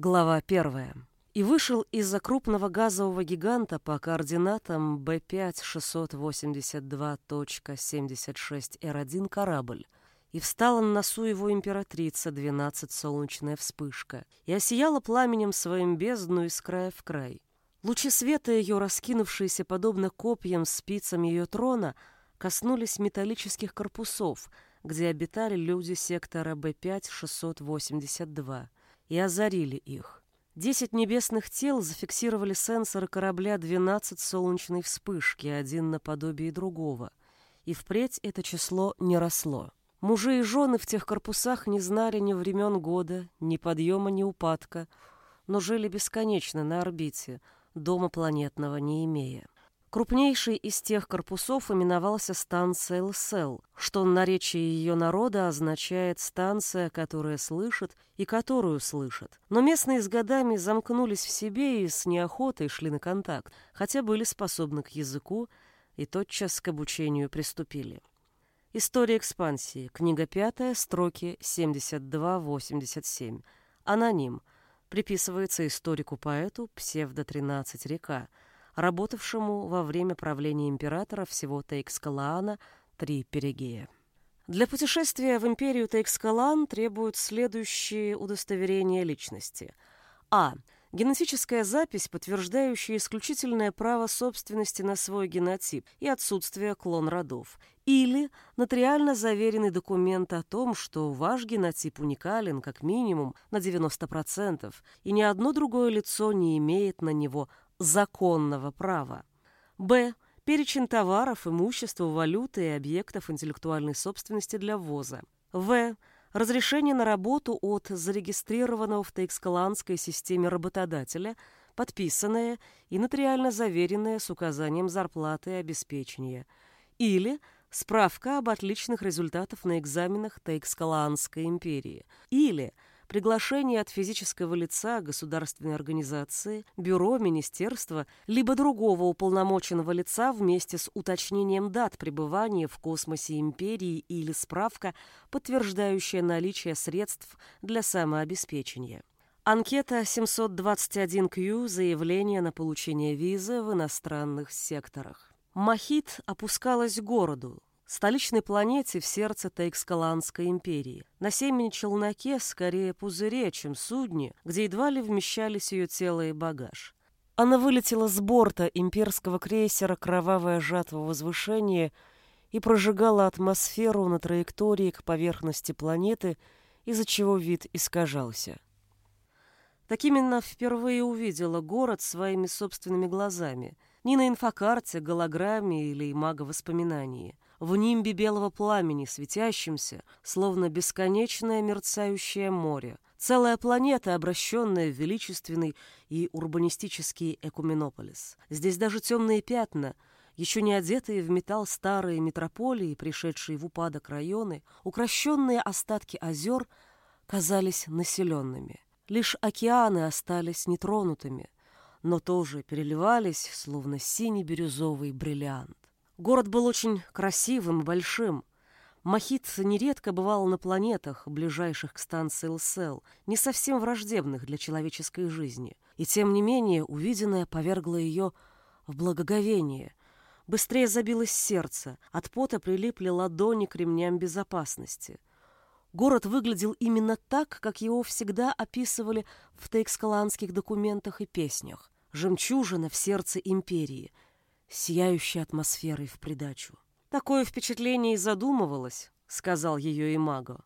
Глава первая. И вышел из-за крупного газового гиганта по координатам B5-682.76R1 корабль, и встала на носу его императрица, двенадцать солнечная вспышка, и осияла пламенем своим бездну из края в край. Лучи света ее, раскинувшиеся подобно копьям спицам ее трона, коснулись металлических корпусов, где обитали люди сектора Б5-682, и озарили их. Десять небесных тел зафиксировали сенсоры корабля 12 солнечной вспышки, один наподобие другого, и впредь это число не росло. Мужи и жены в тех корпусах не знали ни времен года, ни подъема, ни упадка, но жили бесконечно на орбите, дома планетного не имея. Крупнейший из тех корпусов именовался станция ЛСЛ, что на наречии ее народа означает «станция, которая слышит и которую слышит». Но местные с годами замкнулись в себе и с неохотой шли на контакт, хотя были способны к языку и тотчас к обучению приступили. История экспансии. Книга пятая, строки 72-87. Аноним. Приписывается историку-поэту псевдо-13 река, работавшему во время правления императора всего Тейкскалаана три перигея. Для путешествия в империю Тейкскалан требуют следующие удостоверения личности. А. Генетическая запись, подтверждающая исключительное право собственности на свой генотип и отсутствие клон родов. Или нотариально заверенный документ о том, что ваш генотип уникален как минимум на 90%, и ни одно другое лицо не имеет на него законного права. Б. Перечень товаров, имущества, валюты и объектов интеллектуальной собственности для ввоза. В. Разрешение на работу от зарегистрированного в Тейкскаланской системе работодателя, подписанное и нотариально заверенное с указанием зарплаты и обеспечения. Или справка об отличных результатах на экзаменах Тейкскаланской империи. Или – приглашение от физического лица государственной организации, бюро, министерства, либо другого уполномоченного лица вместе с уточнением дат пребывания в космосе империи или справка, подтверждающая наличие средств для самообеспечения. Анкета 721Q «Заявление на получение визы в иностранных секторах». Махит опускалась к городу, столичной планете в сердце Тейкскаланской империи. На семени-челноке скорее пузыре, чем судне, где едва ли вмещались ее тело и багаж. Она вылетела с борта имперского крейсера «Кровавая жатва возвышения» и прожигала атмосферу на траектории к поверхности планеты, из-за чего вид искажался. Так именно впервые увидела город своими собственными глазами, не на инфокарте, голограмме или имаго-воспоминании – в нимбе белого пламени, светящемся, словно бесконечное мерцающее море. Целая планета, обращенная в величественный и урбанистический Экуменополис. Здесь даже темные пятна, еще не одетые в металл старые метрополии, пришедшие в упадок районы, укращенные остатки озер казались населенными. Лишь океаны остались нетронутыми, но тоже переливались, словно синий-бирюзовый бриллиант. Город был очень красивым большим. Махит нередко бывал на планетах, ближайших к станции ЛСЛ, не совсем враждебных для человеческой жизни. И тем не менее увиденное повергло ее в благоговение. Быстрее забилось сердце, от пота прилипли ладони к ремням безопасности. Город выглядел именно так, как его всегда описывали в тейкскаланских документах и песнях. Жемчужина в сердце империи — сияющей атмосферой в придачу. Такое впечатление и задумывалось, сказал ее Имаго.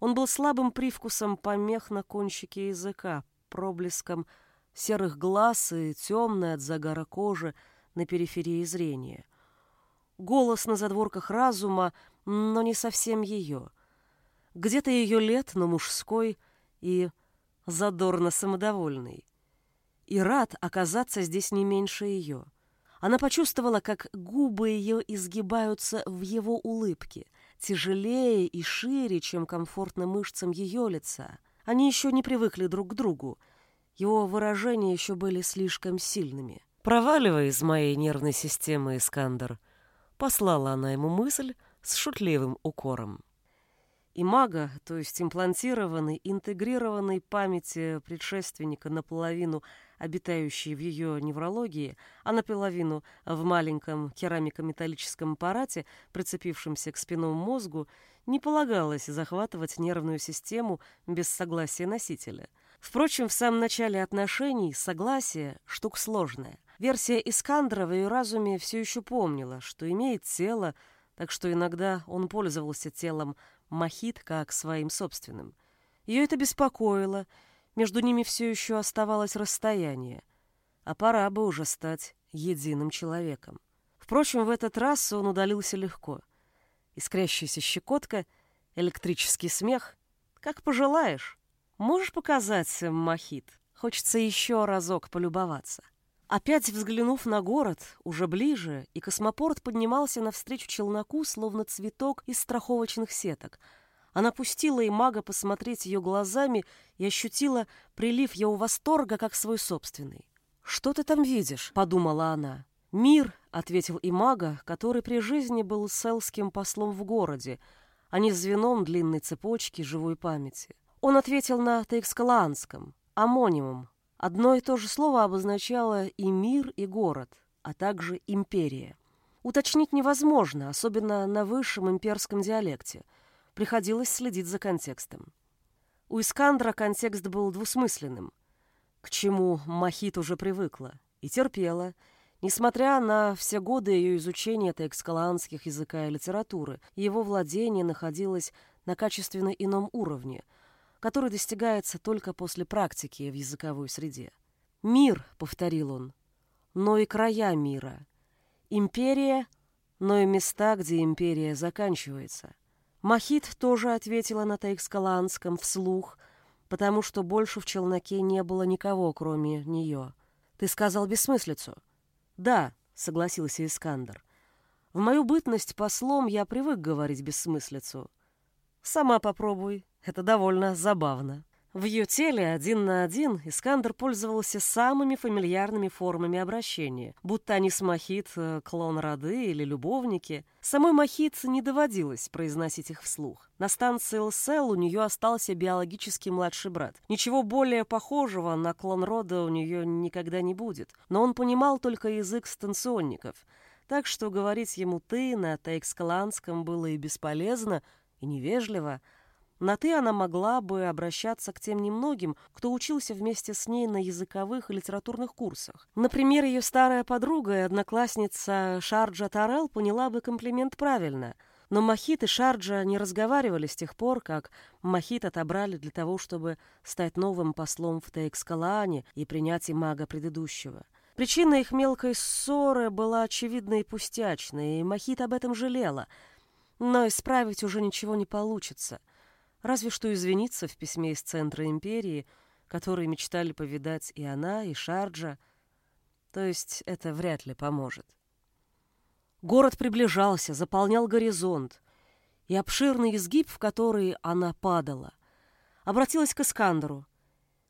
Он был слабым привкусом помех на кончике языка, проблеском серых глаз и темной от загара кожи на периферии зрения. Голос на задворках разума, но не совсем ее. Где-то ее лет, но мужской и задорно самодовольный. И рад оказаться здесь не меньше ее. Она почувствовала, как губы ее изгибаются в его улыбке, тяжелее и шире, чем комфортно мышцам ее лица. Они еще не привыкли друг к другу. Его выражения еще были слишком сильными. «Проваливай из моей нервной системы, Искандер», — послала она ему мысль с шутливым укором. И мага, то есть имплантированной, интегрированной памяти предшественника наполовину обитающей в ее неврологии, а наполовину в маленьком керамико-металлическом аппарате, прицепившемся к спинному мозгу, не полагалось захватывать нервную систему без согласия носителя. Впрочем, в самом начале отношений согласие – штука сложная. Версия Искандра в ее разуме все еще помнила, что имеет тело, так что иногда он пользовался телом Махит как своим собственным. Ее это беспокоило, между ними все еще оставалось расстояние, а пора бы уже стать единым человеком. Впрочем, в этот раз он удалился легко. Искрящаяся щекотка, электрический смех. Как пожелаешь. Можешь показать, Махит? Хочется еще разок полюбоваться. Опять взглянув на город, уже ближе, и космопорт поднимался навстречу челноку, словно цветок из страховочных сеток. Она пустила и мага посмотреть ее глазами и ощутила прилив его восторга, как свой собственный. «Что ты там видишь?» — подумала она. «Мир», — ответил и мага, который при жизни был селским послом в городе, а не звеном длинной цепочки живой памяти. Он ответил на тейкскалаанском, амонимом, Одно и то же слово обозначало и мир, и город, а также империя. Уточнить невозможно, особенно на высшем имперском диалекте. Приходилось следить за контекстом. У Искандра контекст был двусмысленным, к чему Махит уже привыкла и терпела, несмотря на все годы ее изучения текскалаанских языка и литературы, его владение находилось на качественно ином уровне – который достигается только после практики в языковой среде. «Мир», — повторил он, — «но и края мира. Империя, но и места, где империя заканчивается». Махит тоже ответила на тайкскаланском вслух, потому что больше в челноке не было никого, кроме нее. «Ты сказал бессмыслицу?» «Да», — согласился Искандер. «В мою бытность послом я привык говорить бессмыслицу. Сама попробуй, это довольно забавно. В ее теле один на один Искандер пользовался самыми фамильярными формами обращения, будто они с Махит э, клон роды или любовники. Самой Махит не доводилось произносить их вслух. На станции ЛСЛ у нее остался биологический младший брат. Ничего более похожего на клон рода у нее никогда не будет. Но он понимал только язык станционников, так что говорить ему «ты» на тайкскаланском было и бесполезно, и невежливо – на «ты» она могла бы обращаться к тем немногим, кто учился вместе с ней на языковых и литературных курсах. Например, ее старая подруга и одноклассница Шарджа Тарел поняла бы комплимент правильно, но Махит и Шарджа не разговаривали с тех пор, как Махит отобрали для того, чтобы стать новым послом в Тейкскалаане и принять имага предыдущего. Причина их мелкой ссоры была очевидной и пустячной, и Махит об этом жалела, но исправить уже ничего не получится — Разве что извиниться в письме из центра империи, которые мечтали повидать и она, и Шарджа. То есть это вряд ли поможет. Город приближался, заполнял горизонт, и обширный изгиб, в который она падала. Обратилась к Искандеру.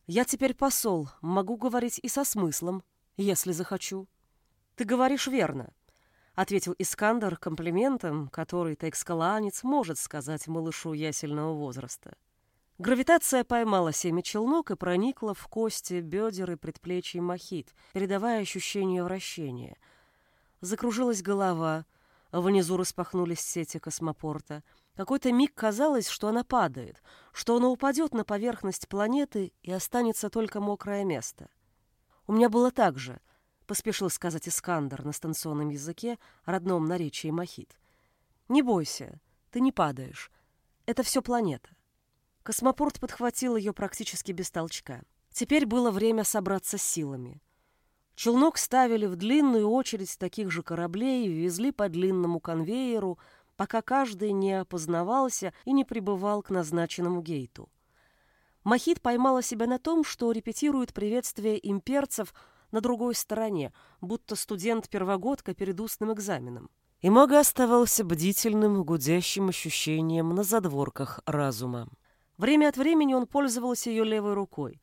«Я теперь посол, могу говорить и со смыслом, если захочу». «Ты говоришь верно», — ответил Искандер комплиментом, который тайкскаланец может сказать малышу ясельного возраста. Гравитация поймала семя челнок и проникла в кости, бедер и предплечий махит, передавая ощущение вращения. Закружилась голова, внизу распахнулись сети космопорта. Какой-то миг казалось, что она падает, что она упадет на поверхность планеты и останется только мокрое место. У меня было так же — поспешил сказать Искандер на станционном языке, родном наречии Махит. «Не бойся, ты не падаешь. Это все планета». Космопорт подхватил ее практически без толчка. Теперь было время собраться силами. Челнок ставили в длинную очередь таких же кораблей и везли по длинному конвейеру, пока каждый не опознавался и не прибывал к назначенному гейту. Махит поймала себя на том, что репетирует приветствие имперцев на другой стороне, будто студент-первогодка перед устным экзаменом. И Мага оставался бдительным, гудящим ощущением на задворках разума. Время от времени он пользовался ее левой рукой.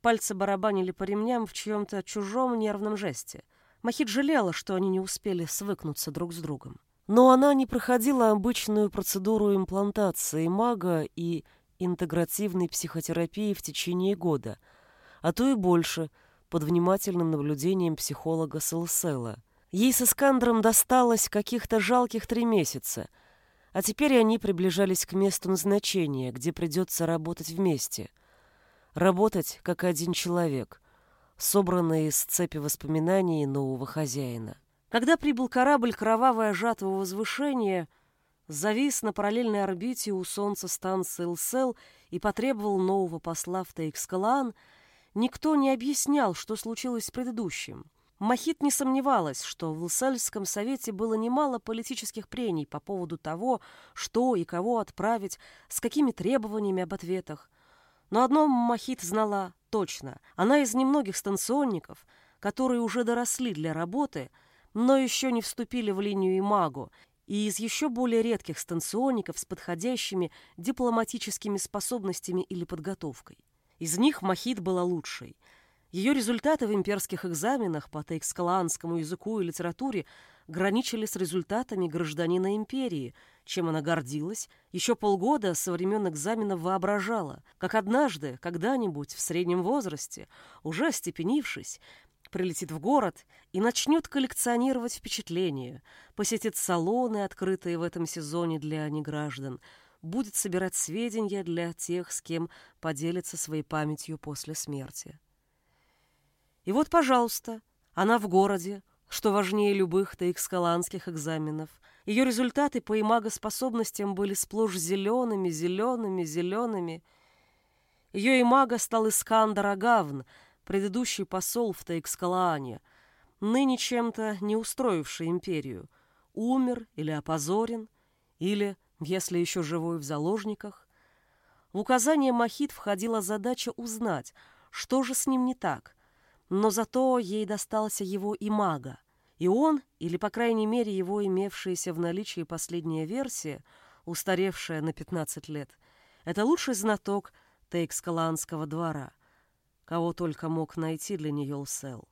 Пальцы барабанили по ремням в чьем-то чужом нервном жесте. Махит жалела, что они не успели свыкнуться друг с другом. Но она не проходила обычную процедуру имплантации мага и интегративной психотерапии в течение года, а то и больше, под внимательным наблюдением психолога Селсела. Ей с Искандром досталось каких-то жалких три месяца, а теперь они приближались к месту назначения, где придется работать вместе. Работать как один человек, собранный из цепи воспоминаний нового хозяина. Когда прибыл корабль кровавое жатого возвышения, завис на параллельной орбите у Солнца станции Лсел и потребовал нового посла в Тейкскалаан, никто не объяснял, что случилось с предыдущим. Махит не сомневалась, что в Лсельском совете было немало политических прений по поводу того, что и кого отправить, с какими требованиями об ответах. Но одно Махит знала точно. Она из немногих станционников, которые уже доросли для работы – но еще не вступили в линию Имагу, и из еще более редких станционников с подходящими дипломатическими способностями или подготовкой. Из них Махид была лучшей. Ее результаты в имперских экзаменах по тейкскалаанскому языку и литературе граничили с результатами гражданина империи, чем она гордилась, еще полгода со времен экзаменов воображала, как однажды, когда-нибудь в среднем возрасте, уже остепенившись, прилетит в город и начнет коллекционировать впечатления, посетит салоны, открытые в этом сезоне для неграждан, будет собирать сведения для тех, с кем поделится своей памятью после смерти. И вот, пожалуйста, она в городе, что важнее любых таикскаланских экзаменов. Ее результаты по имагоспособностям были сплошь зелеными, зелеными, зелеными. Ее имага стал Искандер Агавн — предыдущий посол в Тейкскалаане, ныне чем-то не устроивший империю, умер или опозорен, или, если еще живой в заложниках. В указание Махит входила задача узнать, что же с ним не так, но зато ей достался его имага, и он, или, по крайней мере, его имевшаяся в наличии последняя версия, устаревшая на 15 лет, это лучший знаток Тейкскаланского двора кого только мог найти для нее Лсел.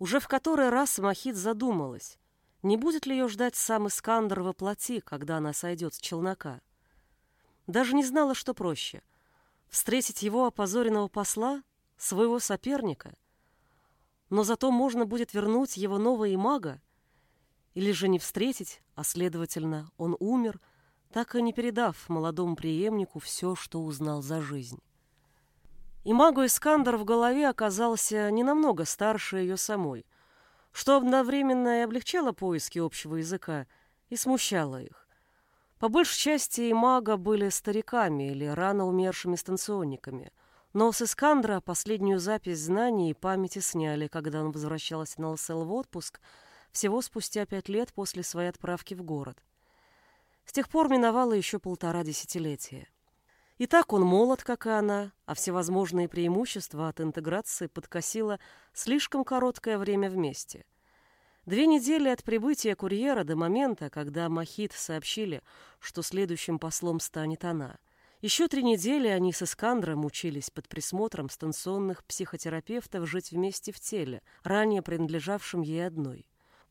Уже в который раз Махит задумалась, не будет ли ее ждать сам Искандер во плоти, когда она сойдет с челнока. Даже не знала, что проще — встретить его опозоренного посла, своего соперника, но зато можно будет вернуть его нового мага, или же не встретить, а, следовательно, он умер, так и не передав молодому преемнику все, что узнал за жизнь. И магу Искандер в голове оказался не намного старше ее самой, что одновременно и облегчало поиски общего языка и смущало их. По большей части и мага были стариками или рано умершими станционниками, но с Искандра последнюю запись знаний и памяти сняли, когда он возвращался на ЛСЛ в отпуск всего спустя пять лет после своей отправки в город. С тех пор миновало еще полтора десятилетия. И так он молод, как и она, а всевозможные преимущества от интеграции подкосило слишком короткое время вместе. Две недели от прибытия курьера до момента, когда Махит сообщили, что следующим послом станет она. Еще три недели они с Искандром учились под присмотром станционных психотерапевтов жить вместе в теле, ранее принадлежавшем ей одной.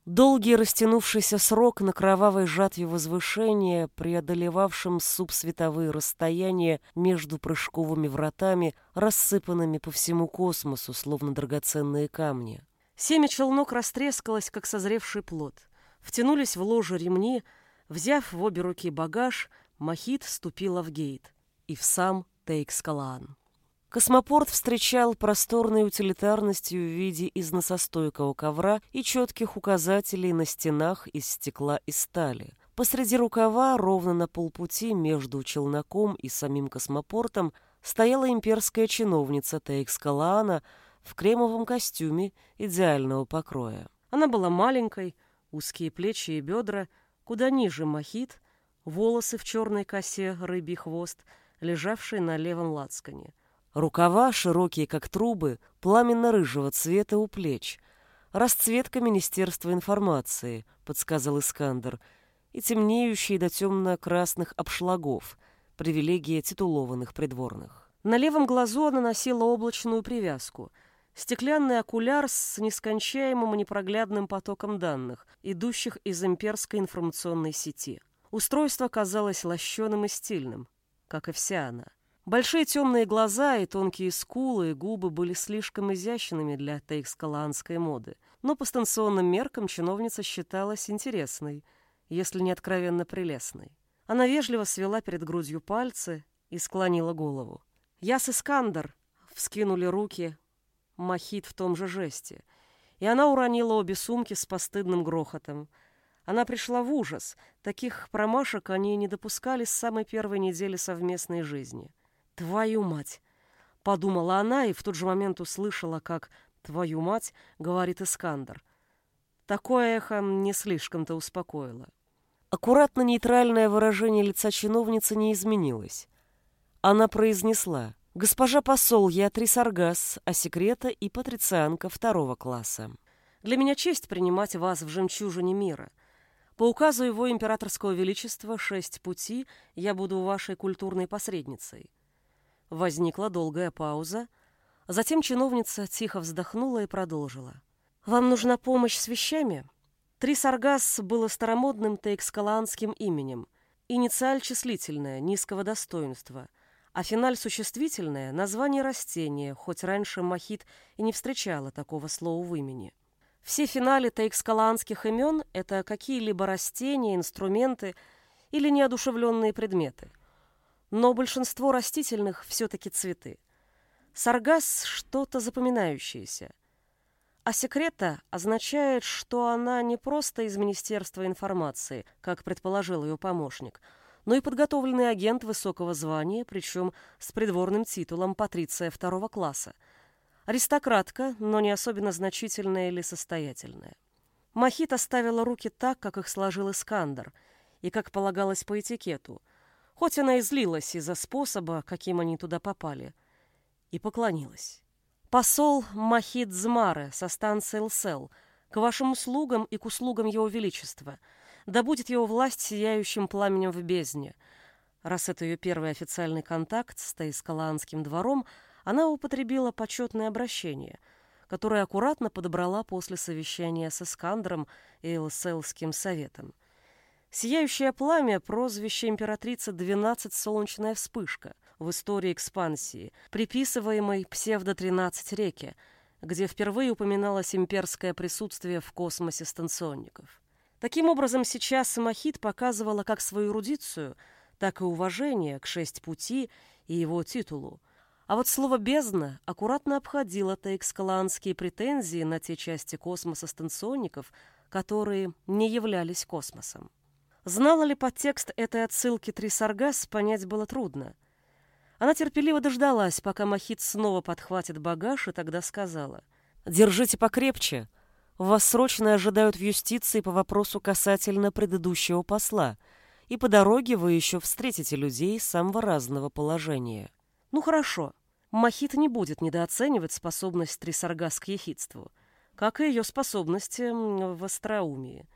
Долгий растянувшийся срок на кровавой жатве возвышения, преодолевавшем субсветовые расстояния между прыжковыми вратами, рассыпанными по всему космосу, словно драгоценные камни. Семя челнок растрескалось, как созревший плод. Втянулись в ложе ремни, взяв в обе руки багаж, Махит ступила в гейт и в сам Тейкскалаан. Космопорт встречал просторной утилитарностью в виде износостойкого ковра и четких указателей на стенах из стекла и стали. Посреди рукава, ровно на полпути между челноком и самим космопортом, стояла имперская чиновница Тейкскалаана в кремовом костюме идеального покроя. Она была маленькой, узкие плечи и бедра, куда ниже мохит, волосы в черной косе, рыбий хвост, лежавший на левом лацкане — Рукава, широкие как трубы, пламенно-рыжего цвета у плеч. Расцветка Министерства информации, подсказал Искандер, и темнеющие до темно-красных обшлагов, привилегия титулованных придворных. На левом глазу она носила облачную привязку, Стеклянный окуляр с нескончаемым и непроглядным потоком данных, идущих из имперской информационной сети. Устройство казалось лощеным и стильным, как и вся она. Большие темные глаза и тонкие скулы и губы были слишком изящными для тейкскаланской моды, но по станционным меркам чиновница считалась интересной, если не откровенно прелестной. Она вежливо свела перед грудью пальцы и склонила голову. «Яс Искандер!» — вскинули руки, Махит в том же жесте. И она уронила обе сумки с постыдным грохотом. Она пришла в ужас. Таких промашек они не допускали с самой первой недели совместной жизни. «Твою мать!» — подумала она и в тот же момент услышала, как «твою мать» говорит Искандер. Такое эхо не слишком-то успокоило. Аккуратно нейтральное выражение лица чиновницы не изменилось. Она произнесла — Госпожа посол, я Трисаргас, а секрета и патрицианка второго класса. Для меня честь принимать вас в жемчужине мира. По указу его императорского величества шесть пути я буду вашей культурной посредницей. Возникла долгая пауза. Затем чиновница тихо вздохнула и продолжила. «Вам нужна помощь с вещами?» Трисаргас было старомодным тейкскаланским именем. Инициаль числительная, низкого достоинства – а финаль существительное – название растения, хоть раньше Махит и не встречала такого слова в имени. Все финали таикскаланских имен – это какие-либо растения, инструменты или неодушевленные предметы. Но большинство растительных все-таки цветы. Саргас – что-то запоминающееся. А секрета означает, что она не просто из Министерства информации, как предположил ее помощник – но и подготовленный агент высокого звания, причем с придворным титулом патриция второго класса. Аристократка, но не особенно значительная или состоятельная. Махит оставила руки так, как их сложил Искандер, и как полагалось по этикету, хоть она и злилась из-за способа, каким они туда попали, и поклонилась. «Посол Махит Змаре со станции Лсел, к вашим услугам и к услугам Его Величества», да будет его власть сияющим пламенем в бездне. Раз это ее первый официальный контакт с Тейскаланским двором, она употребила почетное обращение, которое аккуратно подобрала после совещания с Искандром и Элселским советом. Сияющее пламя – прозвище императрицы «Двенадцать солнечная вспышка» в истории экспансии, приписываемой псевдо-13 реке, где впервые упоминалось имперское присутствие в космосе станционников. Таким образом, сейчас Самохит показывала как свою эрудицию, так и уважение к шесть пути и его титулу. А вот слово «бездна» аккуратно обходило таэкскаланские претензии на те части космоса станционников, которые не являлись космосом. Знала ли подтекст этой отсылки Трисаргас, понять было трудно. Она терпеливо дождалась, пока Махит снова подхватит багаж, и тогда сказала «Держите покрепче, вас срочно ожидают в юстиции по вопросу касательно предыдущего посла, и по дороге вы еще встретите людей самого разного положения. Ну хорошо, Махит не будет недооценивать способность Трисаргас к ехидству, как и ее способности в остроумии.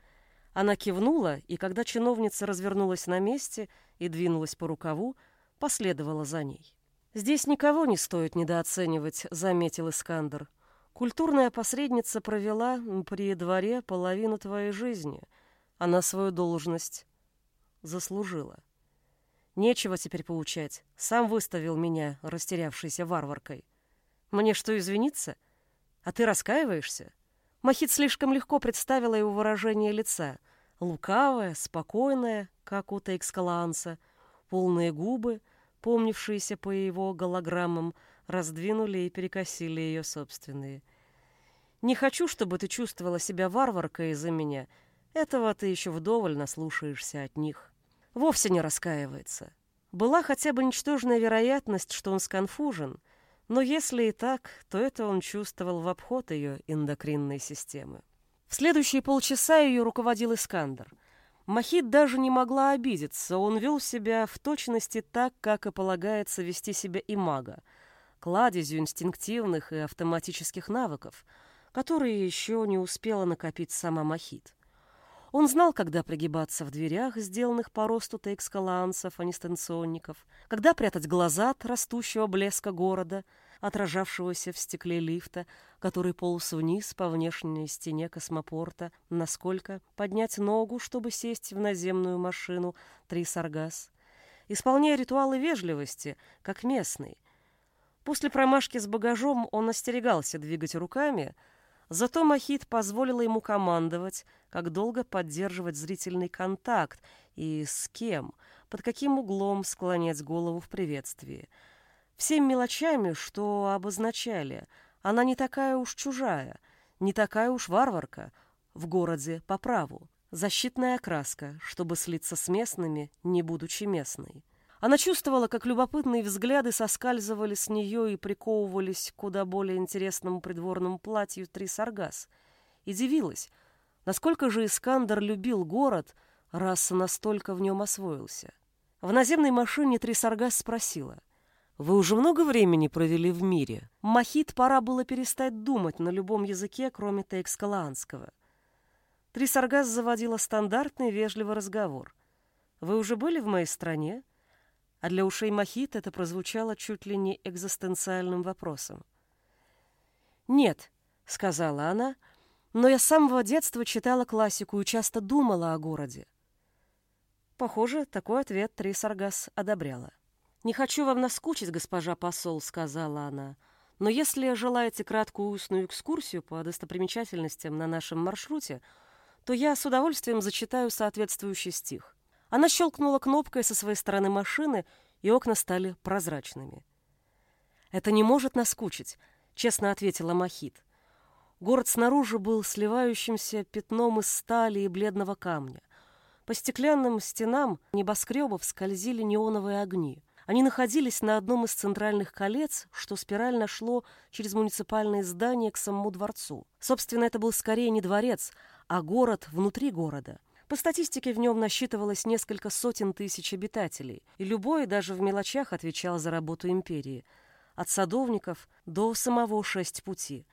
Она кивнула, и когда чиновница развернулась на месте и двинулась по рукаву, последовала за ней. «Здесь никого не стоит недооценивать», — заметил Искандер. Культурная посредница провела при дворе половину твоей жизни. Она свою должность заслужила. Нечего теперь поучать. Сам выставил меня, растерявшейся варваркой. Мне что, извиниться? А ты раскаиваешься? Махит слишком легко представила его выражение лица. Лукавое, спокойное, как у Тейкскалаанса, полные губы, помнившиеся по его голограммам, раздвинули и перекосили ее собственные. «Не хочу, чтобы ты чувствовала себя варваркой из-за меня. Этого ты еще вдоволь наслушаешься от них». Вовсе не раскаивается. Была хотя бы ничтожная вероятность, что он сконфужен, но если и так, то это он чувствовал в обход ее эндокринной системы. В следующие полчаса ее руководил Искандер. Махид даже не могла обидеться, он вел себя в точности так, как и полагается вести себя и мага — кладезью инстинктивных и автоматических навыков, которые еще не успела накопить сама Махит. Он знал, когда пригибаться в дверях, сделанных по росту тейкскаланцев, а не станционников, когда прятать глаза от растущего блеска города, отражавшегося в стекле лифта, который полз вниз по внешней стене космопорта, насколько поднять ногу, чтобы сесть в наземную машину Трисаргас, исполняя ритуалы вежливости, как местный. После промашки с багажом он остерегался двигать руками — Зато Махит позволила ему командовать, как долго поддерживать зрительный контакт и с кем, под каким углом склонять голову в приветствии. Всеми мелочами, что обозначали, она не такая уж чужая, не такая уж варварка, в городе по праву. Защитная окраска, чтобы слиться с местными, не будучи местной. Она чувствовала, как любопытные взгляды соскальзывали с нее и приковывались к куда более интересному придворному платью Трисаргас, и дивилась, насколько же Искандер любил город, раз настолько в нем освоился. В наземной машине Трисаргас спросила, «Вы уже много времени провели в мире? Махит пора было перестать думать на любом языке, кроме тейкскалаанского». Трисаргас заводила стандартный вежливый разговор. «Вы уже были в моей стране?» А для ушей Махит это прозвучало чуть ли не экзистенциальным вопросом. «Нет», — сказала она, — «но я с самого детства читала классику и часто думала о городе». Похоже, такой ответ Трисаргас одобряла. «Не хочу вам наскучить, госпожа посол», — сказала она, «но если желаете краткую устную экскурсию по достопримечательностям на нашем маршруте, то я с удовольствием зачитаю соответствующий стих. Она щелкнула кнопкой со своей стороны машины, и окна стали прозрачными. «Это не может наскучить», — честно ответила Махит. Город снаружи был сливающимся пятном из стали и бледного камня. По стеклянным стенам небоскребов скользили неоновые огни. Они находились на одном из центральных колец, что спирально шло через муниципальные здания к самому дворцу. Собственно, это был скорее не дворец, а город внутри города — по статистике в нем насчитывалось несколько сотен тысяч обитателей, и любой даже в мелочах отвечал за работу империи, от садовников до самого шесть пути.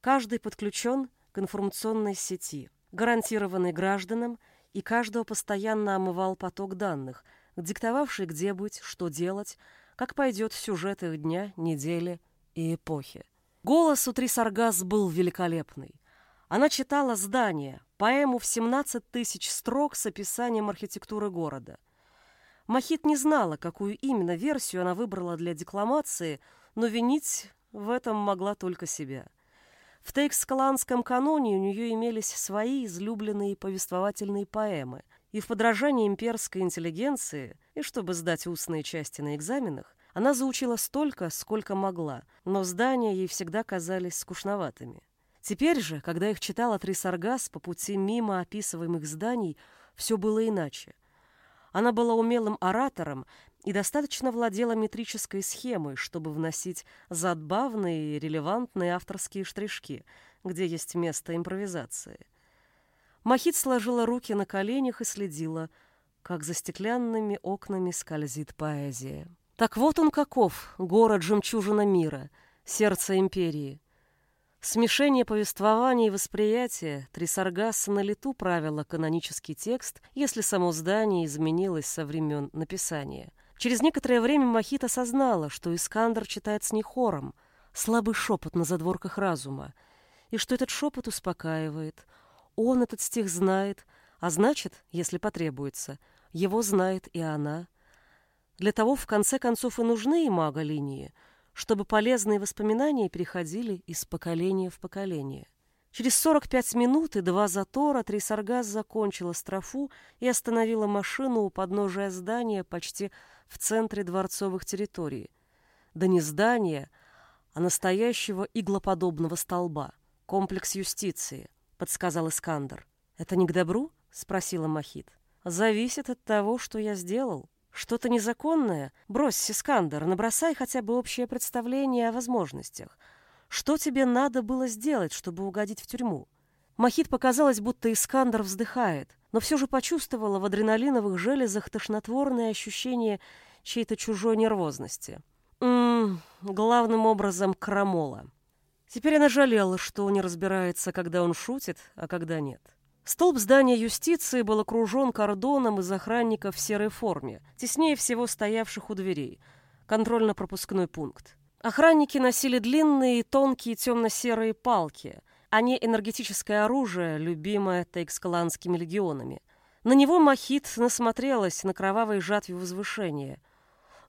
Каждый подключен к информационной сети, гарантированный гражданам, и каждого постоянно омывал поток данных, диктовавший, где быть, что делать, как пойдет сюжет их дня, недели и эпохи. Голос у Трисаргас был великолепный. Она читала здания, поэму в 17 тысяч строк с описанием архитектуры города. Махит не знала, какую именно версию она выбрала для декламации, но винить в этом могла только себя. В тейкскаланском каноне у нее имелись свои излюбленные повествовательные поэмы, и в подражании имперской интеллигенции, и чтобы сдать устные части на экзаменах, она заучила столько, сколько могла, но здания ей всегда казались скучноватыми. Теперь же, когда их читала Трисаргас по пути мимо описываемых зданий, все было иначе. Она была умелым оратором и достаточно владела метрической схемой, чтобы вносить задбавные и релевантные авторские штришки, где есть место импровизации. Махит сложила руки на коленях и следила, как за стеклянными окнами скользит поэзия. Так вот он каков, город-жемчужина мира, сердце империи — Смешение повествования и восприятия Трисаргас на лету правила канонический текст, если само здание изменилось со времен написания. Через некоторое время Махит осознала, что Искандер читает с ней хором, слабый шепот на задворках разума, и что этот шепот успокаивает. Он этот стих знает, а значит, если потребуется, его знает и она. Для того, в конце концов, и нужны и мага-линии — чтобы полезные воспоминания переходили из поколения в поколение. Через 45 минут и два затора Трисаргас закончила строфу и остановила машину у подножия здания почти в центре дворцовых территорий. Да не здания, а настоящего иглоподобного столба. Комплекс юстиции, подсказал Искандер. Это не к добру? спросила Махит. Зависит от того, что я сделал, что-то незаконное? Брось, Искандер, набросай хотя бы общее представление о возможностях. Что тебе надо было сделать, чтобы угодить в тюрьму? Махит показалось, будто Искандер вздыхает, но все же почувствовала в адреналиновых железах тошнотворное ощущение чьей-то чужой нервозности. Ммм, главным образом крамола. Теперь она жалела, что не разбирается, когда он шутит, а когда нет. Столб здания юстиции был окружен кордоном из охранников в серой форме, теснее всего стоявших у дверей. Контрольно-пропускной пункт. Охранники носили длинные тонкие темно-серые палки, а не энергетическое оружие, любимое тейкскаланскими легионами. На него Махит насмотрелась на кровавые жатве возвышения.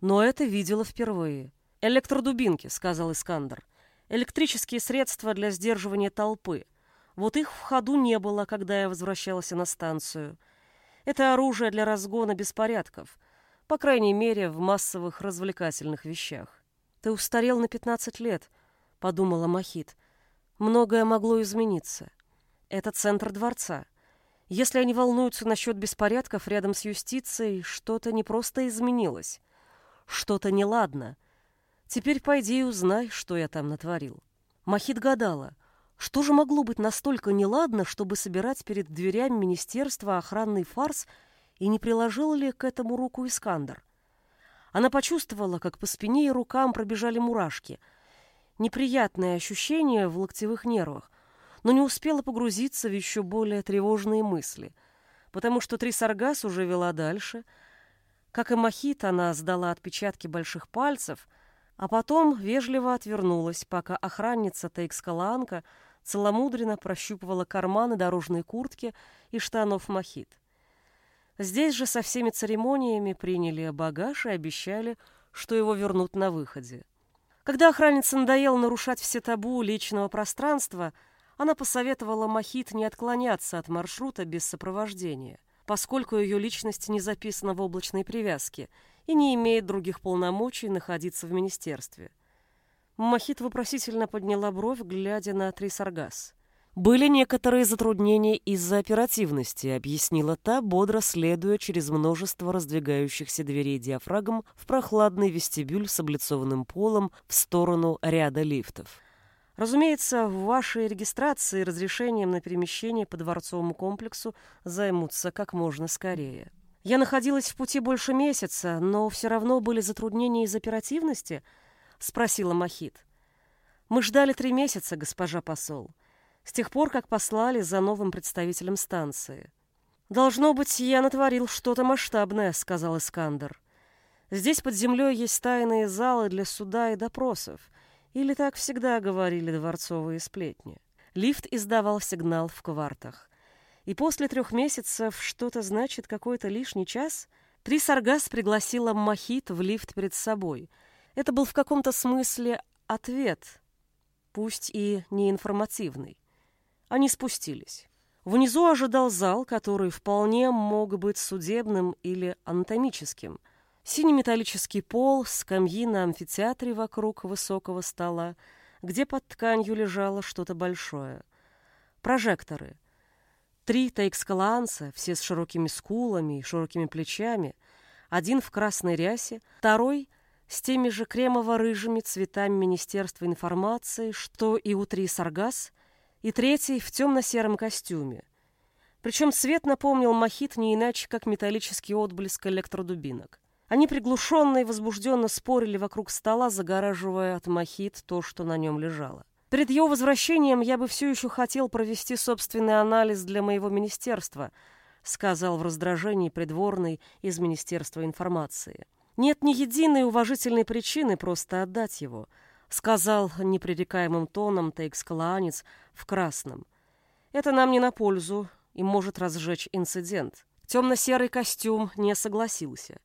Но это видела впервые. «Электродубинки», — сказал Искандер. «Электрические средства для сдерживания толпы. Вот их в ходу не было, когда я возвращалась на станцию. Это оружие для разгона беспорядков, по крайней мере, в массовых развлекательных вещах. «Ты устарел на 15 лет», — подумала Махит. «Многое могло измениться. Это центр дворца. Если они волнуются насчет беспорядков рядом с юстицией, что-то не просто изменилось. Что-то неладно. Теперь пойди и узнай, что я там натворил». Махит гадала — что же могло быть настолько неладно, чтобы собирать перед дверями министерства охранный фарс, и не приложил ли к этому руку Искандер? Она почувствовала, как по спине и рукам пробежали мурашки. Неприятное ощущение в локтевых нервах, но не успела погрузиться в еще более тревожные мысли, потому что Трисаргас уже вела дальше. Как и Махит, она сдала отпечатки больших пальцев, а потом вежливо отвернулась, пока охранница Тейкскаланка — целомудренно прощупывала карманы дорожной куртки и штанов мохит. Здесь же со всеми церемониями приняли багаж и обещали, что его вернут на выходе. Когда охраннице надоело нарушать все табу личного пространства, она посоветовала Махит не отклоняться от маршрута без сопровождения, поскольку ее личность не записана в облачной привязке и не имеет других полномочий находиться в министерстве. Махит вопросительно подняла бровь, глядя на Трисаргас. «Были некоторые затруднения из-за оперативности», — объяснила та, бодро следуя через множество раздвигающихся дверей диафрагм в прохладный вестибюль с облицованным полом в сторону ряда лифтов. Разумеется, в вашей регистрации разрешением на перемещение по дворцовому комплексу займутся как можно скорее. Я находилась в пути больше месяца, но все равно были затруднения из оперативности —— спросила Махит. «Мы ждали три месяца, госпожа посол, с тех пор, как послали за новым представителем станции». «Должно быть, я натворил что-то масштабное», — сказал Искандер. «Здесь под землей есть тайные залы для суда и допросов. Или так всегда говорили дворцовые сплетни». Лифт издавал сигнал в квартах. И после трех месяцев что-то значит какой-то лишний час. Трисаргас пригласила Махит в лифт перед собой — это был в каком-то смысле ответ, пусть и неинформативный. Они спустились. Внизу ожидал зал, который вполне мог быть судебным или анатомическим. Синий металлический пол, скамьи на амфитеатре вокруг высокого стола, где под тканью лежало что-то большое. Прожекторы. Три тайкскаланца, все с широкими скулами и широкими плечами, один в красной рясе, второй — с теми же кремово-рыжими цветами Министерства информации, что и у Три Саргас, и третий в темно-сером костюме. Причем цвет напомнил мохит не иначе, как металлический отблеск электродубинок. Они приглушенно и возбужденно спорили вокруг стола, загораживая от мохит то, что на нем лежало. Перед его возвращением я бы все еще хотел провести собственный анализ для моего министерства, сказал в раздражении придворный из Министерства информации. Нет ни единой уважительной причины просто отдать его, сказал непререкаемым тоном Тейкскалаанец в красном. Это нам не на пользу и может разжечь инцидент. Темно-серый костюм не согласился.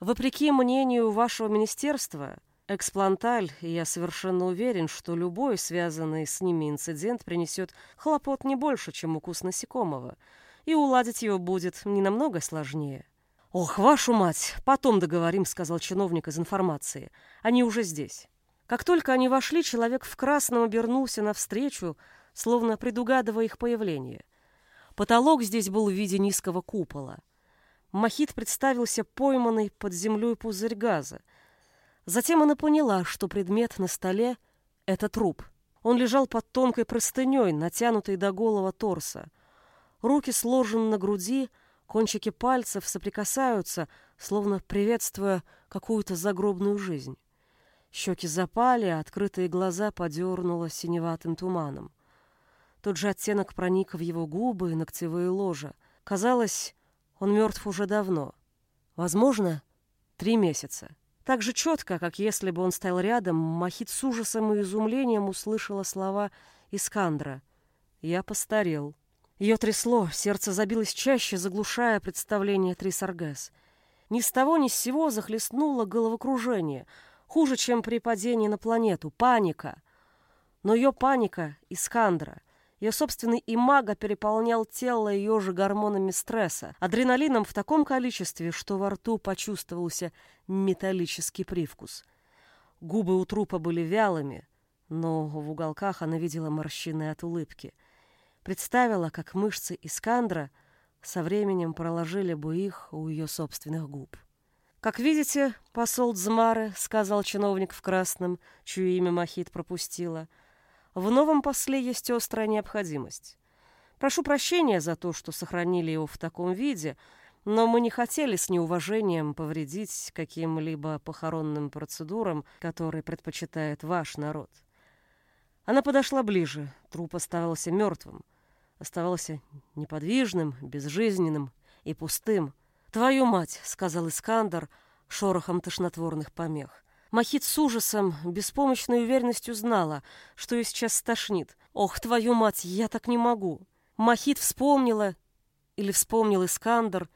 Вопреки мнению вашего министерства, Экспланталь, я совершенно уверен, что любой связанный с ними инцидент принесет хлопот не больше, чем укус насекомого, и уладить его будет не намного сложнее. «Ох, вашу мать! Потом договорим», — сказал чиновник из информации. «Они уже здесь». Как только они вошли, человек в красном обернулся навстречу, словно предугадывая их появление. Потолок здесь был в виде низкого купола. Махит представился пойманный под землей пузырь газа. Затем она поняла, что предмет на столе — это труп. Он лежал под тонкой простыней, натянутой до голого торса. Руки сложены на груди — Кончики пальцев соприкасаются, словно приветствуя какую-то загробную жизнь. Щеки запали, а открытые глаза подернуло синеватым туманом. Тот же оттенок проник в его губы и ногтевые ложа. Казалось, он мертв уже давно. Возможно, три месяца. Так же четко, как если бы он стоял рядом, Махит с ужасом и изумлением услышала слова Искандра. «Я постарел». Ее трясло, сердце забилось чаще, заглушая представление Трисаргас. Ни с того ни с сего захлестнуло головокружение, хуже, чем при падении на планету, паника. Но ее паника — Искандра. Ее собственный имага переполнял тело ее же гормонами стресса, адреналином в таком количестве, что во рту почувствовался металлический привкус. Губы у трупа были вялыми, но в уголках она видела морщины от улыбки — Представила, как мышцы Искандра со временем проложили бы их у ее собственных губ. «Как видите, посол Дзмары», — сказал чиновник в красном, чье имя Махит пропустила, — «в новом после есть острая необходимость. Прошу прощения за то, что сохранили его в таком виде, но мы не хотели с неуважением повредить каким-либо похоронным процедурам, которые предпочитает ваш народ». Она подошла ближе, труп оставался мертвым оставался неподвижным, безжизненным и пустым. «Твою мать!» — сказал Искандер шорохом тошнотворных помех. Махит с ужасом, беспомощной уверенностью знала, что ее сейчас стошнит. «Ох, твою мать, я так не могу!» Махит вспомнила, или вспомнил Искандер,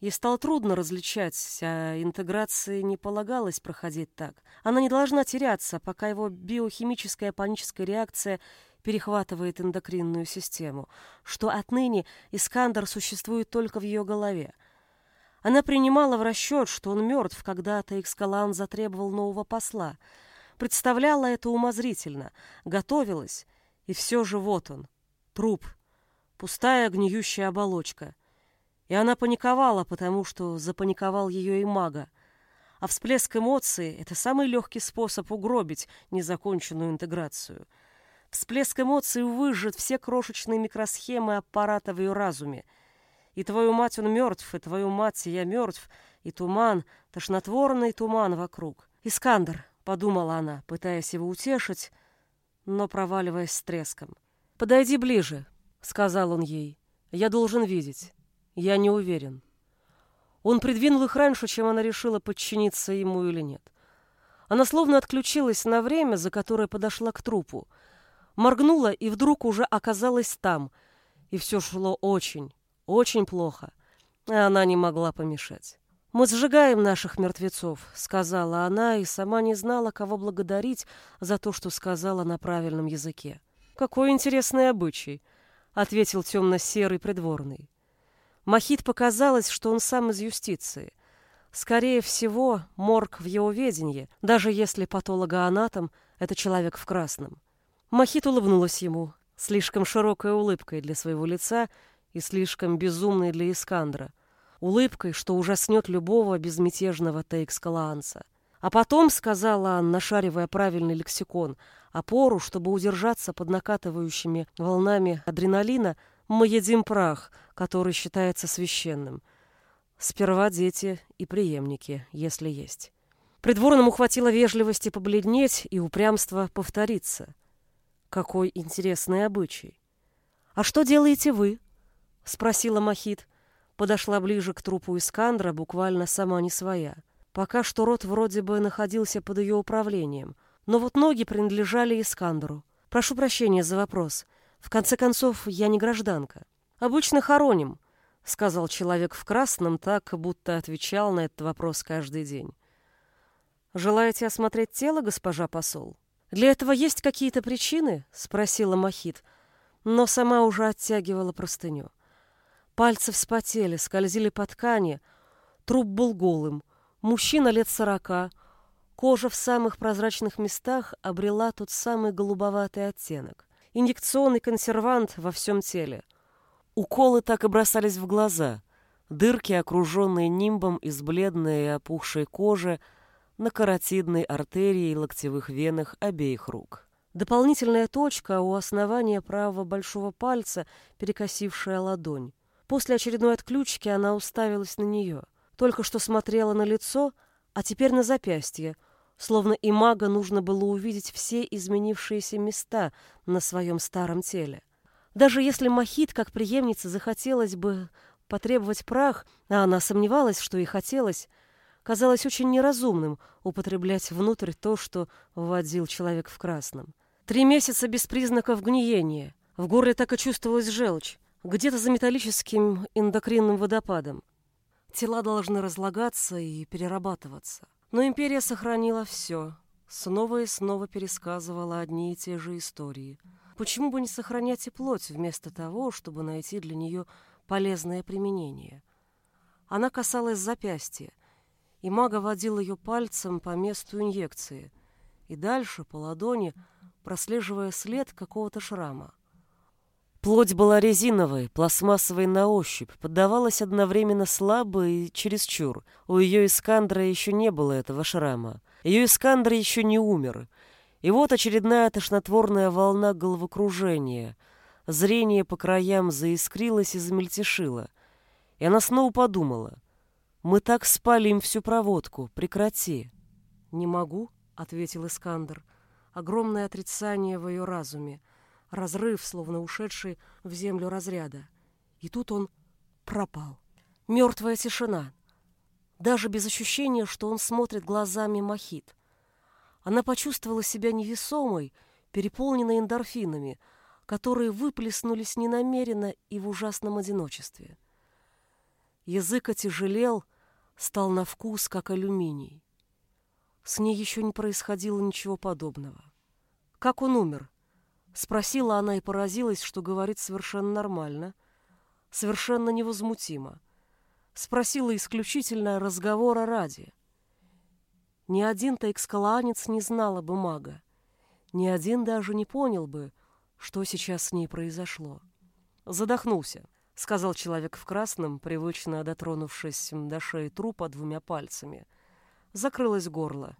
Ей стало трудно различать, а интеграции не полагалось проходить так. Она не должна теряться, пока его биохимическая паническая реакция перехватывает эндокринную систему, что отныне Искандер существует только в ее голове. Она принимала в расчет, что он мертв, когда-то Экскалан затребовал нового посла, представляла это умозрительно, готовилась, и все же вот он, труп, пустая гниющая оболочка. И она паниковала, потому что запаниковал ее и мага. А всплеск эмоций — это самый легкий способ угробить незаконченную интеграцию — Всплеск эмоций выжжет все крошечные микросхемы аппарата в ее разуме. И твою мать он мертв, и твою мать я мертв, и туман, тошнотворный туман вокруг. «Искандер», — подумала она, пытаясь его утешить, но проваливаясь с треском. «Подойди ближе», — сказал он ей. «Я должен видеть. Я не уверен». Он придвинул их раньше, чем она решила подчиниться ему или нет. Она словно отключилась на время, за которое подошла к трупу — Моргнула и вдруг уже оказалась там. И все шло очень, очень плохо. И она не могла помешать. «Мы сжигаем наших мертвецов», — сказала она, и сама не знала, кого благодарить за то, что сказала на правильном языке. «Какой интересный обычай», — ответил темно-серый придворный. Махит показалось, что он сам из юстиции. Скорее всего, морг в его ведении, даже если патологоанатом — это человек в красном. Махит улыбнулась ему, слишком широкой улыбкой для своего лица и слишком безумной для Искандра. Улыбкой, что ужаснет любого безмятежного тейкскалаанца. А потом, сказала Анна, нашаривая правильный лексикон, опору, чтобы удержаться под накатывающими волнами адреналина, мы едим прах, который считается священным. Сперва дети и преемники, если есть. Придворному хватило вежливости побледнеть и упрямства повториться. Какой интересный обычай. А что делаете вы? спросила Махит. Подошла ближе к трупу Искандра, буквально сама не своя. Пока что рот вроде бы находился под ее управлением, но вот ноги принадлежали Искандру. Прошу прощения за вопрос. В конце концов, я не гражданка. Обычно хороним, сказал человек в красном так, будто отвечал на этот вопрос каждый день. Желаете осмотреть тело, госпожа посол? «Для этого есть какие-то причины?» — спросила Махит, но сама уже оттягивала простыню. Пальцы вспотели, скользили по ткани. Труп был голым. Мужчина лет сорока. Кожа в самых прозрачных местах обрела тот самый голубоватый оттенок. Инъекционный консервант во всем теле. Уколы так и бросались в глаза. Дырки, окруженные нимбом из бледной и опухшей кожи, на каротидной артерии и локтевых венах обеих рук. Дополнительная точка у основания правого большого пальца, перекосившая ладонь. После очередной отключки она уставилась на нее. Только что смотрела на лицо, а теперь на запястье, словно и мага нужно было увидеть все изменившиеся места на своем старом теле. Даже если Махит, как преемница, захотелось бы потребовать прах, а она сомневалась, что и хотелось, казалось очень неразумным употреблять внутрь то, что вводил человек в красном. Три месяца без признаков гниения. В горле так и чувствовалась желчь, где-то за металлическим эндокринным водопадом. Тела должны разлагаться и перерабатываться. Но империя сохранила все. Снова и снова пересказывала одни и те же истории. Почему бы не сохранять и плоть вместо того, чтобы найти для нее полезное применение? Она касалась запястья, и мага водил ее пальцем по месту инъекции, и дальше, по ладони, прослеживая след какого-то шрама. Плоть была резиновой, пластмассовой на ощупь, поддавалась одновременно слабо и чересчур. У ее Искандра еще не было этого шрама. Ее Искандр еще не умер. И вот очередная тошнотворная волна головокружения. Зрение по краям заискрилось и замельтешило. И она снова подумала. «Мы так спали им всю проводку. Прекрати». «Не могу», — ответил Искандр. Огромное отрицание в ее разуме разрыв, словно ушедший в землю разряда. И тут он пропал. Мертвая тишина. Даже без ощущения, что он смотрит глазами Махит. Она почувствовала себя невесомой, переполненной эндорфинами, которые выплеснулись ненамеренно и в ужасном одиночестве. Язык отяжелел, стал на вкус, как алюминий. С ней еще не происходило ничего подобного. Как он умер? Спросила она и поразилась, что говорит совершенно нормально, совершенно невозмутимо. Спросила исключительно разговора ради. Ни один тайкскаланец не знала бы мага. Ни один даже не понял бы, что сейчас с ней произошло. Задохнулся, сказал человек в красном, привычно дотронувшись до шеи трупа двумя пальцами. Закрылось горло.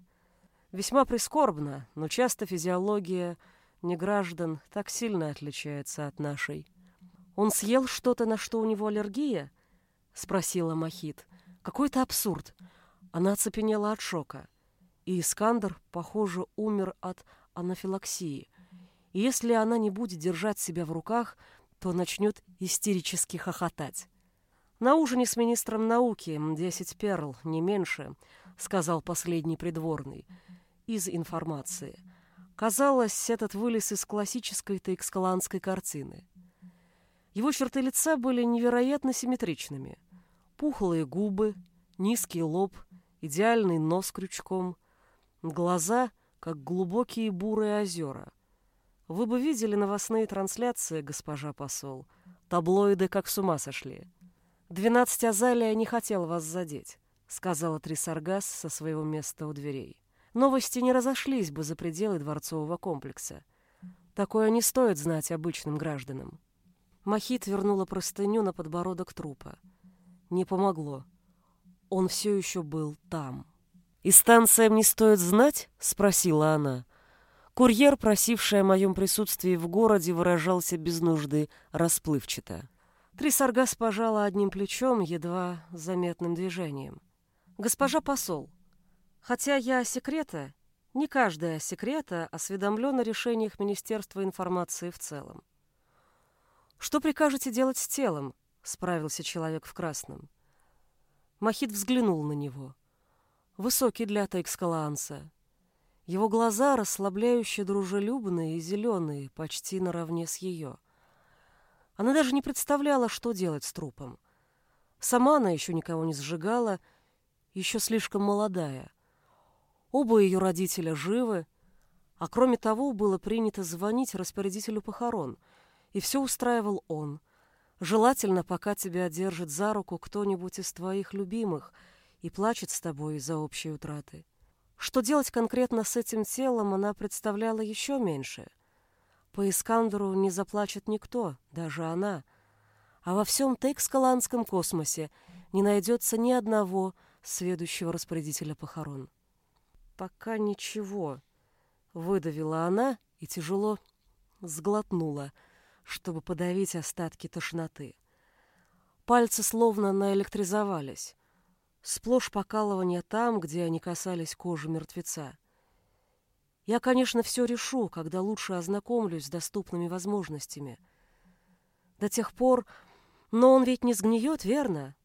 Весьма прискорбно, но часто физиология неграждан так сильно отличается от нашей. Он съел что-то, на что у него аллергия? Спросила Махит. Какой-то абсурд. Она оцепенела от шока. И Искандер, похоже, умер от анафилаксии. И если она не будет держать себя в руках, то начнет истерически хохотать. «На ужине с министром науки десять перл, не меньше», — сказал последний придворный, из информации — Казалось, этот вылез из классической тейкскаланской картины. Его черты лица были невероятно симметричными. Пухлые губы, низкий лоб, идеальный нос крючком, глаза, как глубокие бурые озера. Вы бы видели новостные трансляции, госпожа посол. Таблоиды как с ума сошли. «Двенадцать Азалия не хотел вас задеть», — сказала Трисаргас со своего места у дверей новости не разошлись бы за пределы дворцового комплекса. Такое не стоит знать обычным гражданам. Махит вернула простыню на подбородок трупа. Не помогло. Он все еще был там. «И станциям не стоит знать?» — спросила она. Курьер, просивший о моем присутствии в городе, выражался без нужды расплывчато. Трисаргас пожала одним плечом, едва заметным движением. «Госпожа посол, Хотя я секрета, не каждая секрета осведомлен о решениях Министерства информации в целом. «Что прикажете делать с телом?» — справился человек в красном. Махит взглянул на него. Высокий для тайкскалаанца. Его глаза расслабляющие, дружелюбные и зеленые, почти наравне с ее. Она даже не представляла, что делать с трупом. Сама она еще никого не сжигала, еще слишком молодая — Оба ее родителя живы, а кроме того было принято звонить распорядителю похорон, и все устраивал он. Желательно, пока тебя держит за руку кто-нибудь из твоих любимых и плачет с тобой из-за общей утраты. Что делать конкретно с этим телом, она представляла еще меньше. По Искандеру не заплачет никто, даже она. А во всем Тейкскаланском космосе не найдется ни одного следующего распорядителя похорон. «Пока ничего», — выдавила она и тяжело сглотнула, чтобы подавить остатки тошноты. Пальцы словно наэлектризовались. Сплошь покалывание там, где они касались кожи мертвеца. Я, конечно, все решу, когда лучше ознакомлюсь с доступными возможностями. До тех пор... Но он ведь не сгниет, верно?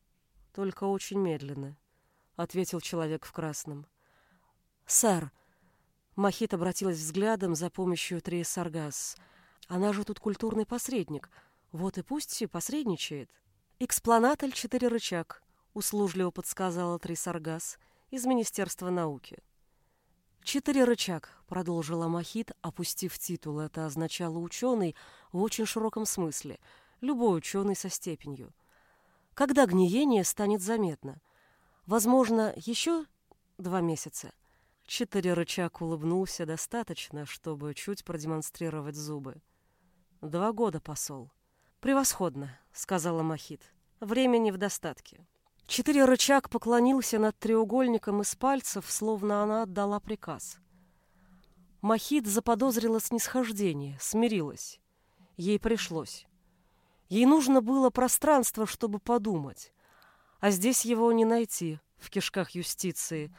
Только очень медленно, — ответил человек в красном. Сэр, Махит обратилась взглядом за помощью Трии Саргас. Она же тут культурный посредник. Вот и пусть посредничает. Экспланатель четыре рычаг, — услужливо подсказала Трей Саргас из Министерства науки. «Четыре рычаг», — продолжила Махит, опустив титул. Это означало «ученый» в очень широком смысле, любой ученый со степенью. Когда гниение станет заметно? Возможно, еще два месяца. Четыре рычаг улыбнулся достаточно, чтобы чуть продемонстрировать зубы. «Два года, посол». «Превосходно», — сказала Махит. «Времени в достатке». Четыре рычаг поклонился над треугольником из пальцев, словно она отдала приказ. Махид заподозрила снисхождение, смирилась. Ей пришлось. Ей нужно было пространство, чтобы подумать. А здесь его не найти, в кишках юстиции,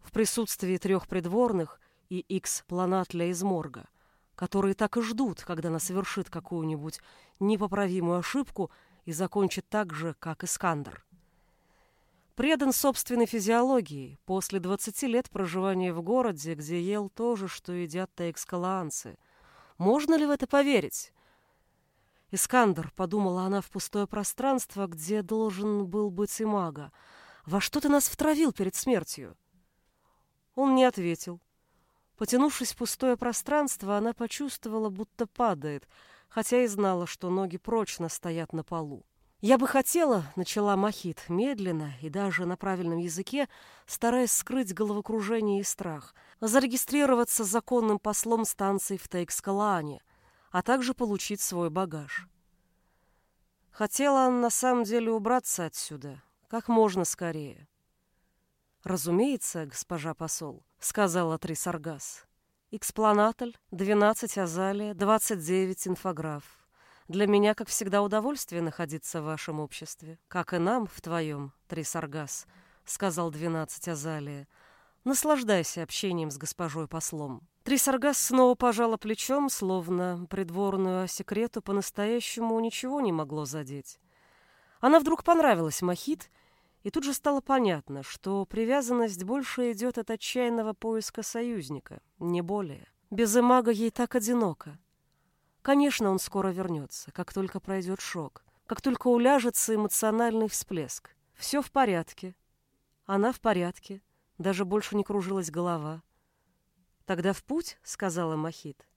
в присутствии трех придворных и икс-планатля из морга, которые так и ждут, когда она совершит какую-нибудь непоправимую ошибку и закончит так же, как Искандер предан собственной физиологии после 20 лет проживания в городе, где ел то же, что едят таэкскалаанцы. Можно ли в это поверить? «Искандер», — подумала она в пустое пространство, где должен был быть и мага, — «во что ты нас втравил перед смертью?» Он не ответил. Потянувшись в пустое пространство, она почувствовала, будто падает, хотя и знала, что ноги прочно стоят на полу. «Я бы хотела», — начала Махит, медленно и даже на правильном языке, стараясь скрыть головокружение и страх, зарегистрироваться законным послом станции в Тейкскалаане, а также получить свой багаж. Хотела она на самом деле убраться отсюда, как можно скорее. «Разумеется, госпожа посол», — сказала Трисаргас. «Экспланатль, 12 азалия, 29 инфограф. Для меня, как всегда, удовольствие находиться в вашем обществе, как и нам в твоем, Трисаргас, — сказал двенадцать Азалия. Наслаждайся общением с госпожой послом. Трисаргас снова пожала плечом, словно придворную секрету по-настоящему ничего не могло задеть. Она вдруг понравилась Махит, и тут же стало понятно, что привязанность больше идет от отчаянного поиска союзника, не более. Без Имага ей так одиноко. Конечно, он скоро вернется, как только пройдет шок, как только уляжется эмоциональный всплеск. Все в порядке. Она в порядке. Даже больше не кружилась голова. «Тогда в путь», — сказала Махит.